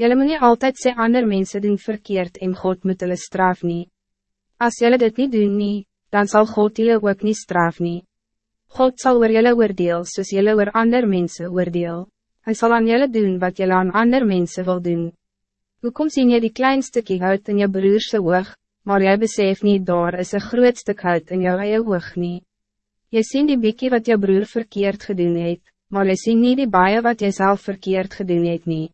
Jullie moet niet altijd sê ander mensen doen verkeerd en God moet hulle straf nie. As jullie dit niet doen nie, dan zal God jullie ook niet straf nie. God zal oor jullie oordeel soos jullie oor ander mensen oordeel. Hij zal aan jullie doen wat jullie aan ander mensen wil doen. Hoekom sien jy die klein stukje hout in je broerse oog, maar jy besef niet daar is een groot stuk hout in jou eie oog nie. Jy sien die bikkie wat je broer verkeerd gedoen het, maar jy sien niet die baie wat jy zelf verkeerd gedoen het nie.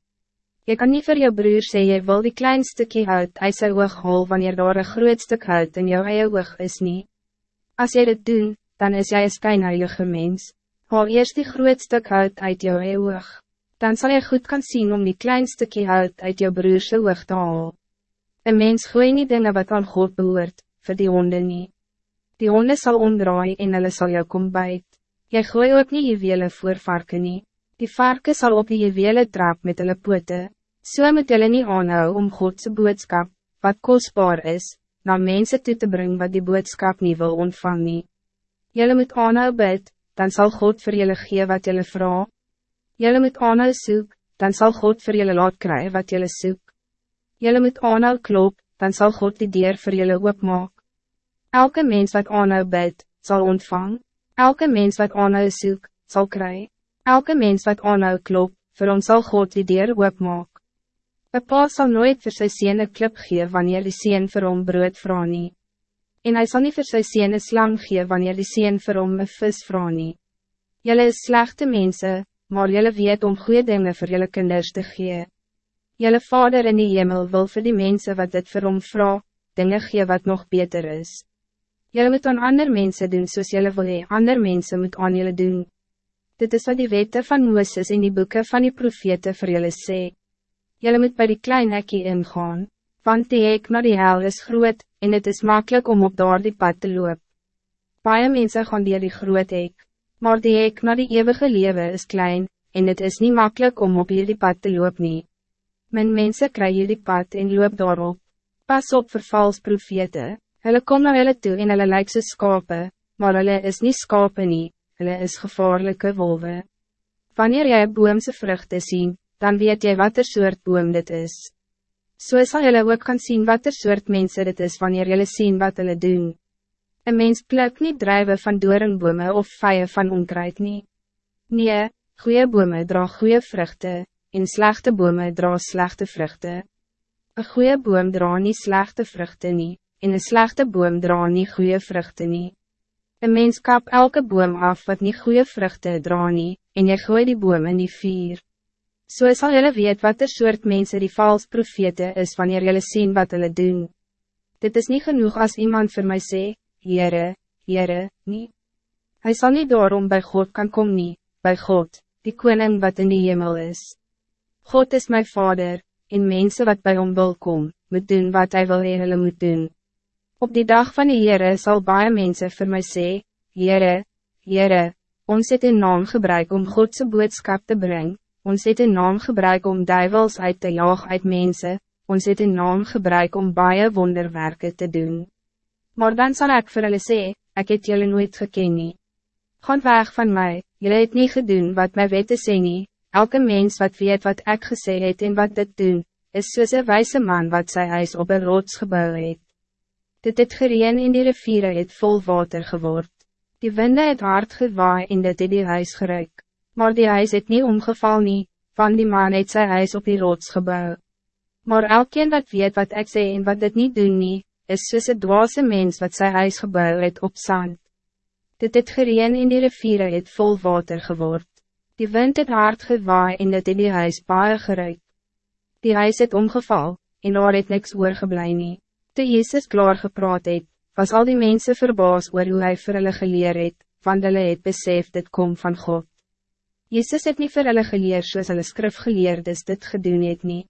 Je kan niet voor je broer zeggen, je wil die klein stukje hout uit sy oog hol wanneer daar een groot stuk hout in jou eie oog is niet. Als jy dit doen, dan is jy een skynheilige mens. Haal eerst die groot stuk hout uit jou eie oog. Dan zal je goed kan zien om die klein stukje hout uit jou broerse oog te haal. Een mens gooi nie dinge wat aan God behoort, voor die honde niet. Die honde zal omdraai en hulle sal jou kom bijt. Jy gooi ook nie juwele voor varken nie. Die varken zal op die juwele trap met hulle pote. So moet jullie niet aanhou om Godse boodskap, wat kostbaar is, naar mensen toe te brengen wat die boodskap niet wil ontvangen. Jullie moet aanhou bid, dan zal God voor jullie gee wat jullie vraag. Jullie moet aanhou soek, dan zal God voor jullie laat krijgen wat jullie soek. Jullie moet aanhou klop, dan zal God die dier voor jullie opmaak. Elke mens wat aanhou bid, zal ontvang. Elke mens wat aanhou soek, zal krijgen. Elke mens wat aanhou klop, voor ons zal God die dier opmaak. Een pa sal nooit vir sy sien een klip gee wanneer die sien vir hom brood vraag nie. En hij zal niet vir sy sien een slang gee wanneer die sien vir hom een vis vraag nie. Julle is slechte mensen, maar julle weet om goede dingen voor julle kinders te gee. Julle vader in die hemel wil voor die mensen wat dit vir hom vraag, dinge gee wat nog beter is. Julle moet aan ander mensen doen soos julle wil hee, ander mensen moet aan julle doen. Dit is wat die wette van Mooses in die boeken van die profete vir julle sê. Jullie moet bij die klein hekje ingaan, want die hek naar die hel is groot, en het is makkelijk om op daar die pad te loop. Baie mense gaan die die groot hek, maar die hek naar die eeuwige leven is klein, en het is niet makkelijk om op die pad te loop nie. Men mense kry die pad en loop daarop. Pas op vir vals profete, hulle kom naar hulle toe en hulle lyk so skape, maar hulle is niet skape nie, hulle is gevaarlijke wolven. Wanneer jy boomse vruchten ziet, dan weet jy wat er soort boom dit is. So sal jylle ook kan zien wat er soort mensen dit is wanneer jylle zien wat hulle doen. Een mens pluk niet drijven van doornbome of vijen van onkruid nie. Nee, goede bome dra goede vruchten, en slechte bome dra slechte vruchten. Een goede boom dra niet slechte vruchten nie, en een slechte boom dra niet goede vruchten nie. Een mens kap elke boom af wat niet goede vruchten dra nie, en jy gooi die boom in die vier. So sal jylle weet wat er soort mensen die vals profete is wanneer jylle zien wat hulle doen. Dit is niet genoeg als iemand voor mij sê, Heere, Heere, nie. Hy sal nie daarom bij God kan kom nie, by God, die koning wat in die hemel is. God is mijn vader, en mensen wat bij hom wil kom, moet doen wat hij wil hee hulle moet doen. Op die dag van die Heere sal baie mense vir my sê, Heere, Heere, ons het in naam gebruik om Godse boodskap te brengen ons het een naam gebruik om duivels uit te jaag uit mensen, ons het een naam gebruik om baie wonderwerken te doen. Maar dan zal ik vir hulle sê, ek het julle nooit geken nie. Gaan weg van mij, jullie het niet gedoen wat my wette sê nie, elke mens wat weet wat ik gesê het en wat dit doen, is soos een wijze man wat sy huis op een rots gebouw het. Dit het gereen in die riviere het vol water geword. Die winde het hard gewaai en dit het die huis geruik maar die huis het niet omgeval nie, van die man het sy huis op die rots gebouw. Maar elkeen wat weet wat ik zei en wat dit niet doen nie, is soos een dwaase mens wat sy huis gebouw het op zand. Dit het gereen in die riviere het vol water geword. Die wind het hard gewaai en dit het die huis baie geruik. Die huis het omgeval, en daar het niks oorgeblij nie. Toe Jezus klaar gepraat het, was al die mensen verbaas oor hoe hy vir hulle geleer het, want hulle het besef dit kom van God. Jezus het niet vir hulle geleer soos hulle skrifgeleerdes dit gedoen het nie.